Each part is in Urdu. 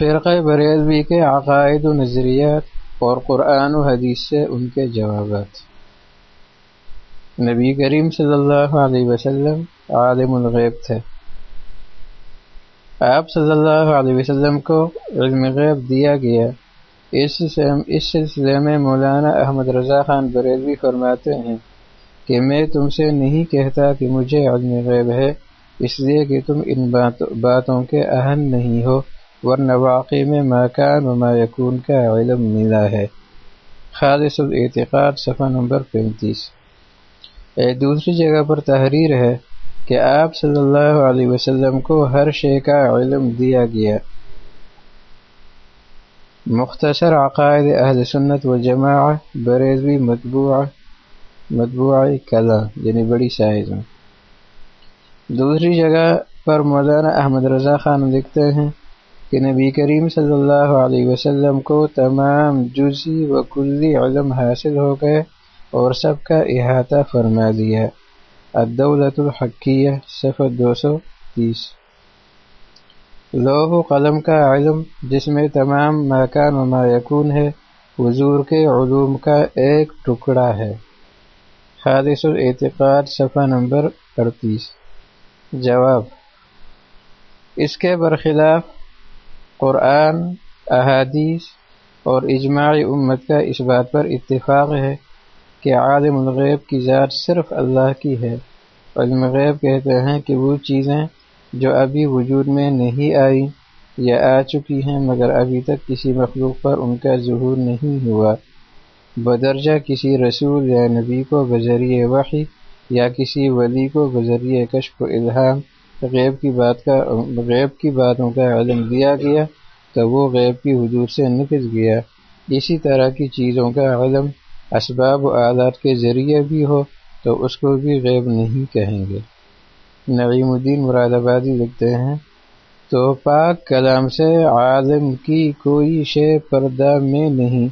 فرقہ بریلوی کے عقائد و نظریات اور قرآن و حدیث سے ان کے جوابات۔ نبی کریم صلی اللہ علیہ وسلم عالم الغیب تھے۔ آپ صلی اللہ علیہ وسلم کو علم غیب دیا گیا۔ اس سلسلے میں مولانا احمد رضا خان بریلوی فرماتے ہیں کہ میں تم سے نہیں کہتا کہ مجھے علم غیب ہے، اس لیے کہ تم ان باتوں کے اہم نہیں ہو۔ ورنہ واقعی میں مکان و یکون کا علم ملا ہے۔ خالص الاعتقاد صفحہ نمبر پینتیس۔ ایک دوسری جگہ پر تحریر ہے کہ آپ صلی اللہ علیہ وسلم کو ہر شے کا علم دیا گیا۔ مختصر عقائد اہل سنت و جماع بریزوی مطبوع مطبوع کلا یعنی بڑی سائز میں۔ دوسری جگہ پر مولانا احمد رضا خان لکھتے ہیں کہ نبی کریم صلی اللہ علیہ وسلم کو تمام جزی و کلی علم حاصل ہو گئے اور سب کا احاطہ فرما دیا۔ الدولت الحقیہ، صفحہ دو سو تیس۔ لوح و قلم کا علم، جس میں تمام مکان و یکون ہے، حضور کے علوم کا ایک ٹکڑا ہے۔ حادث الاعتقاد، صفحہ نمبر اڑتیس۔ جواب اس کے برخلاف قرآن، احادیث اور اجماعی امت کا اس بات پر اتفاق ہے کہ عالم الغیب کی ذات صرف اللہ کی ہے۔ علم غیب کہتے ہیں کہ وہ چیزیں جو ابھی وجود میں نہیں آئیں یا آ چکی ہیں، مگر ابھی تک کسی مخلوق پر ان کا ظہور نہیں ہوا۔ بدرجہ کسی رسول یا نبی کو بذریعہ وحی یا کسی ولی کو بذریعہ کشف و الہام غیب کی بات کا، غیب کی باتوں کا علم دیا گیا تو وہ غیب کی حدود سے نکل گیا۔ اسی طرح کی چیزوں کا علم اسباب و آلات کے ذریعے بھی ہو تو اس کو بھی غیب نہیں کہیں گے۔ نعیم الدین مراد آبادی لکھتے ہیں، تو پاک کلام سے عالم کی کوئی شے پردہ میں نہیں۔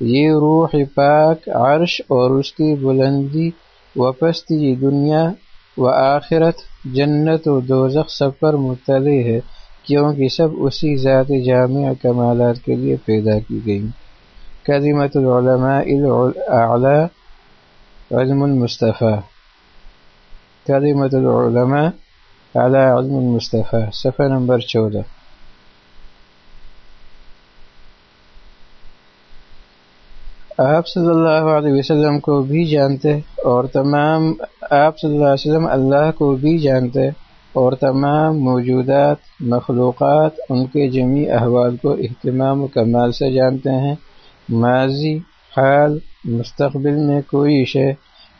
یہ روح پاک عرش اور اس کی بلندی و پستی دنیا و آخرت جنت و دوزخ سب پر مطلع ہے، کیونکہ سب اسی ذات جامع کمالات کے لیے پیدا کی گئیں۔ كلمة العلماء الأعلى علم المصطفیٰ۔ كلمة العلماء على علم المصطفیٰ، صفحہ نمبر چودہ۔ آپ صلی اللہ علیہ وسلم کو بھی جانتے اور تمام آپ صلی اللہ علیہ وسلم اللہ کو بھی جانتے اور تمام موجودات، مخلوقات ان کے جمی احوال کو اہتمام و کمال سے جانتے ہیں۔ ماضی، حال، مستقبل میں کوئی شے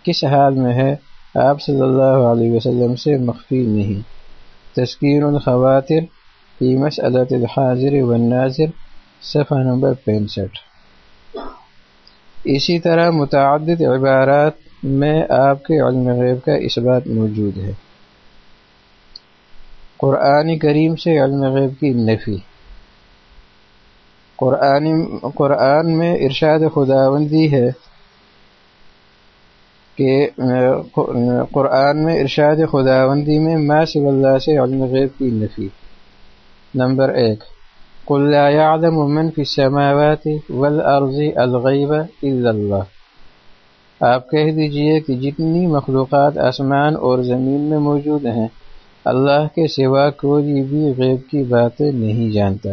کس حال میں ہے، آپ صلی اللہ علیہ وسلم سے مخفی نہیں۔ تذکیر الخواتر فی مسئلت الحاضر والناظر، صفحہ نمبر پینسٹھ۔ اسی طرح متعدد عبارات میں آپ کے علم غیب کا اس بات موجود ہے۔ قرآن کریم سے علم غیب کی نفی۔ قرآن قرآن میں ارشاد خداوندی ہے کہ، قرآن میں ارشاد خداوندی میں ما صلی اللہ سے علم غیب کی نفی۔ نمبر ایک۔ قل لا يعلم من في السماوات والارض الغیب الا اللہ آپ کہہ دیجیے کہ جتنی مخلوقات آسمان اور زمین میں موجود ہیں، اللہ کے سوا کوئی بھی غیب کی باتیں نہیں جانتا۔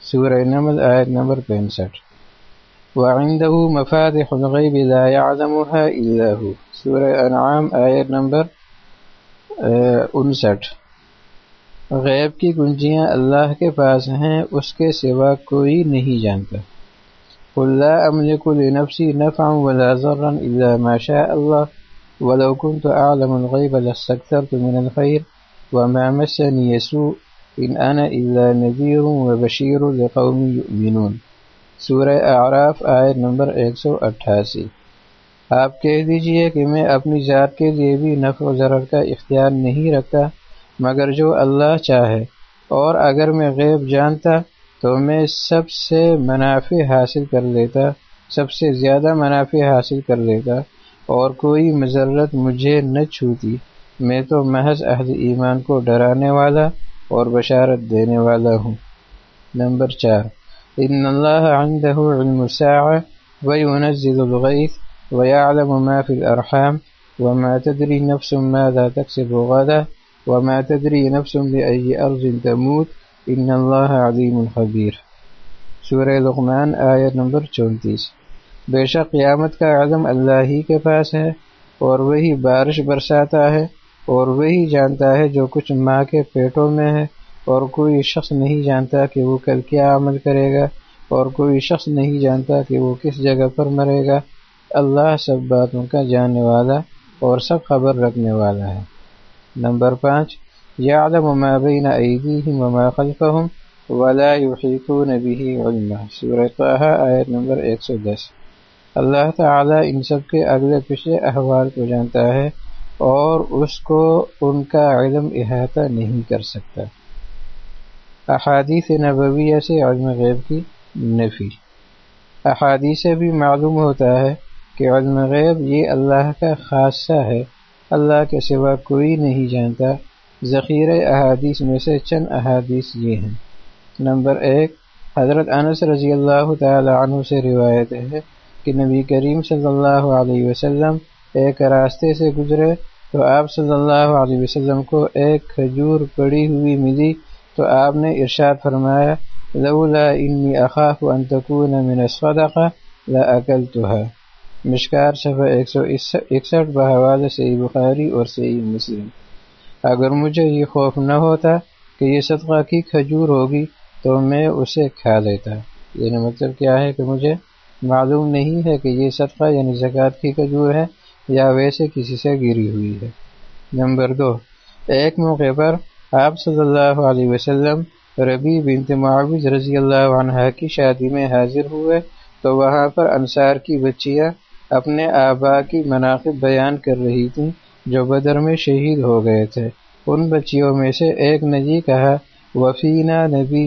سورہ نمل، آیت نمبر پینسٹھ۔ وعنده مفاتح الغیب لا يعلمها الا هو۔ سورہ انعام، آیت نمبر انسٹھ۔ غیب کی کنجیاں اللہ کے پاس ہیں، اس کے سوا کوئی نہیں جانتا۔ قل لا املک لنفسی نفعا ولا ضرا الا ما شاء الله ولو كنت اعلم الغیب لاستكثرت من الخير وما مسني سوء ان انا الا نذیر و بشیر القوم یؤمنون۔ سورہ اعراف، آیت نمبر 188 آپ کہہ دیجیے کہ میں اپنی ذات کے لیے بھی نفع و ضرر کا اختیار نہیں رکھتا۔ مگر جو اللہ چاہے۔ اور اگر میں غیب جانتا تو میں سب سے منافع حاصل کر لیتا، سب سے زیادہ منافع حاصل کر لیتا، اور کوئی مذرت مجھے نہ چھوتی۔ میں تو محض اہل ایمان کو ڈرانے والا اور بشارت دینے والا ہوں۔ نمبر چار۔ ان اللہ عنده علم الساعة وينزل الغيث ويعلم ما في الأرحام وما تدري نفس ماذا تكسب غدا۔ وما تدري نفس بأي أرض تموت ان اللہ علیم الخبیر سورہ لقمان آیت نمبر چونتیس۔ بے شک قیامت کا علم اللہ ہی کے پاس ہے اور وہی بارش برساتا ہے اور وہی جانتا ہے جو کچھ ماں کے پیٹوں میں ہے اور کوئی شخص نہیں جانتا کہ وہ کل کیا عمل کرے گا اور کوئی شخص نہیں جانتا کہ وہ کس جگہ پر مرے گا۔ اللہ سب باتوں کا جاننے والا اور سب خبر رکھنے والا ہے۔ نمبر پانچ. یعلم ما بین ایدیہم وما خلفہم ولا يحيطون به علما. سورہ طه، آیت نمبر 110 اللہ تعالی ان سب کے اگلے پچھلے احوال کو جانتا ہے اور اس کو ان کا علم احاطہ نہیں کر سکتا۔ احادیث نبویہ سے علم غیب کی نفی۔ احادیث سے بھی معلوم ہوتا ہے کہ علم غیب یہ اللہ کا خاصہ ہے اللہ کے سوا کوئی نہیں جانتا۔ ذخیر احادیث میں سے چند احادیث یہ ہیں۔ نمبر ایک، حضرت انس رضی اللہ تعالی عنہ سے روایت ہے کہ نبی کریم صلی اللہ علیہ وسلم ایک راستے سے گزرے تو آپ صلی اللہ علیہ وسلم کو ایک کھجور پڑی ہوئی ملی تو آپ نے ارشاد فرمایا، لولا انی اخاف ان تکون من الصدقہ لا اکلتها مشکار صفحہ ایک سو اکسٹھ بحوالہ صحیح بخاری اور صحیح مسلم۔ اگر مجھے یہ خوف نہ ہوتا کہ یہ صدقہ کی کھجور ہوگی تو میں اسے کھا لیتا۔ یعنی مطلب کیا ہے کہ مجھے معلوم نہیں ہے کہ یہ صدقہ یعنی زکوٰۃ کی کھجور ہے یا ویسے کسی سے گری ہوئی ہے۔ نمبر دو، ایک موقع پر آپ صلی اللہ علیہ وسلم ربی بنت معاوض رضی اللہ عنہ کی شادی میں حاضر ہوئے تو وہاں پر انصار کی بچیاں اپنے آبا کی مناقب بیان کر رہی تھیں جو بدر میں شہید ہو گئے تھے۔ ان بچیوں میں سے ایک نے جی کہا وفینہ نبی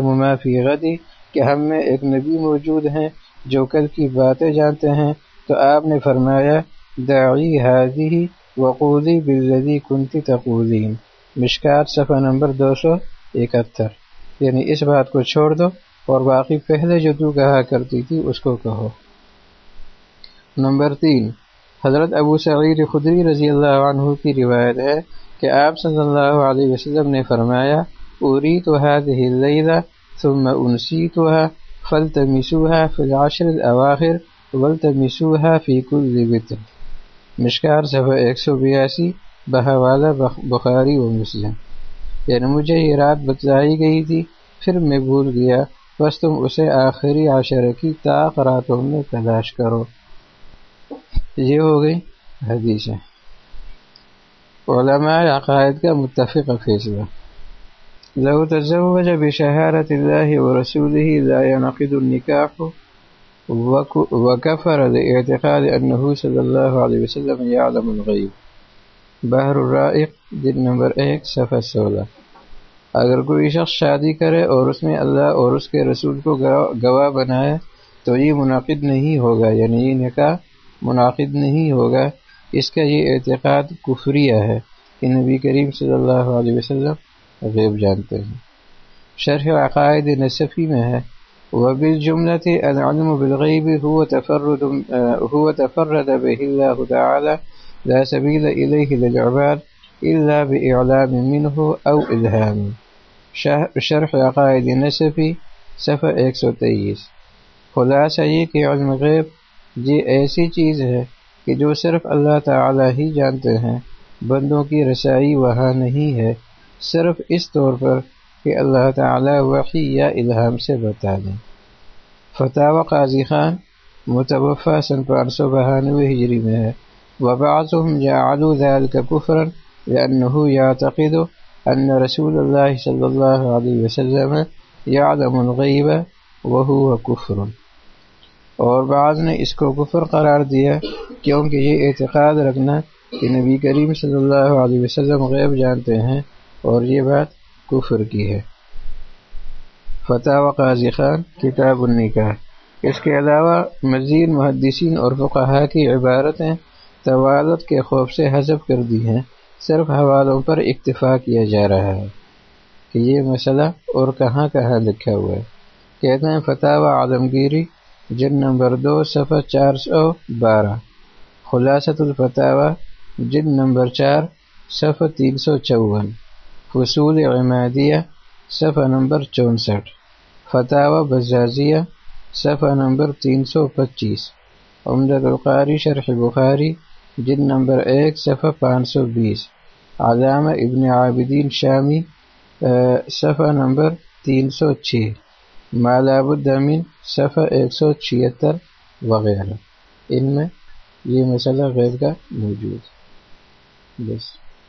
ما فی غدی کہ ہم میں ایک نبی موجود ہیں جو کل کی باتیں جانتے ہیں۔ تو آپ نے فرمایا داعی حاضی وقولی بلدی کنتی تقولین مشکات صفحہ نمبر دو سو اکہتر۔ یعنی اس بات کو چھوڑ دو اور باقی پہلے جو تو کہا کرتی تھی، اس کو کہو۔ نمبر تین، حضرت ابو سعید خدری رضی اللہ عنہ کی روایت ہے کہ آپ صلی اللہ علیہ وسلم نے فرمایا اوری تو ثم انسیتها فلتمسوها في العشر الاواخر ولتمسوها في كل وتر. مشکار صفحہ ایک سو بیاسی، بہوالا بخاری و مسلم۔ یعنی مجھے یہ رات بتلائی گئی تھی، پھر میں بھول گیا۔ بس تم اسے آخری عشرہ کی طاق راتوں میں تلاش کرو۔ یہ ہو گئی حدیث علماء عقائد کا متفق فیصلہ۔ لو تزوج بشهارة الله ورسوله لا ينقض النكاح وكفر لاعتقاد أنه صلى الله عليه وسلم يعلم الغيب بحر الرائق دن نمبر ایک، صفحہ سولہ۔ اگر کوئی شخص شادی کرے اور اس میں اللہ اور اس کے رسول کو گواہ بنائے تو یہ منعقد نہیں ہوگا یعنی یہ نکاح منعقد نہیں ہوگا۔ اس کا یہ اعتقاد کفریہ ہے کہ نبی کریم صلی اللہ علیہ وسلم غیب جانتے ہیں۔ شرح عقائد نصفی میں ہے۔ وبالجملة العلم بالغيب هو تفرد هو تفرد به الله تعالى لا سبيل إليه للعباد إلا بإعلام منه أو إلهام۔ شرح عقائد نصفی، صفحہ 123 خلاصہ یہ کہ علم غیب یہ ایسی چیز ہے کہ جو صرف اللہ تعالی ہی جانتے ہیں، بندوں کی رسائی وہاں نہیں ہے۔ صرف اس طور پر کہ اللہ تعالی وحی یا الہام سے بتا دیں۔ فتح و قاضی خان متوفہ سن پانچ سو بہانوے ہجری میں ہے۔ وبعضهم جعلوا ذلك كفرا لأنه يعتقد أن رسول الله صلى الله عليه وسلم يعلم الغيب وهو كفر۔ اور بعض نے اس کو کفر قرار دیا کیونکہ یہ اعتقاد رکھنا کہ نبی کریم صلی اللہ علیہ وسلم غیب جانتے ہیں اور یہ بات کفر کی ہے۔ فتح و قاضی خان، کتاب النکاح۔ اس کے علاوہ مزید محدثین اور فقہا کی عبارتیں طوالت کے خوف سے حذف کر دی ہیں۔ صرف حوالوں پر اکتفا کیا جا رہا ہے کہ یہ مسئلہ اور کہاں کہاں لکھا ہوا ہے۔ کہتے ہیں فتح و عالمگیری جن نمبر دو، صفحہ چار سو بارہ۔ خلاصۃ الفتح جن نمبر چار، صفحہ تین سو چون۔ فصول عمادیہ، صفحہ نمبر چونسٹھ۔ فتح بزازیہ، صفحہ نمبر تین سو پچیس۔ عمدہ القاری، شرح بخاری جن نمبر ایک، صفحہ پانچ سو بیس۔ علامہ ابن عابدین شامی صفحہ نمبر تین سو چھ۔ مالاب الدامین صفحہ ایک سو چھہتر وغیرہ۔ ان میں یہ مسئلہ غیر کا موجود۔ بس۔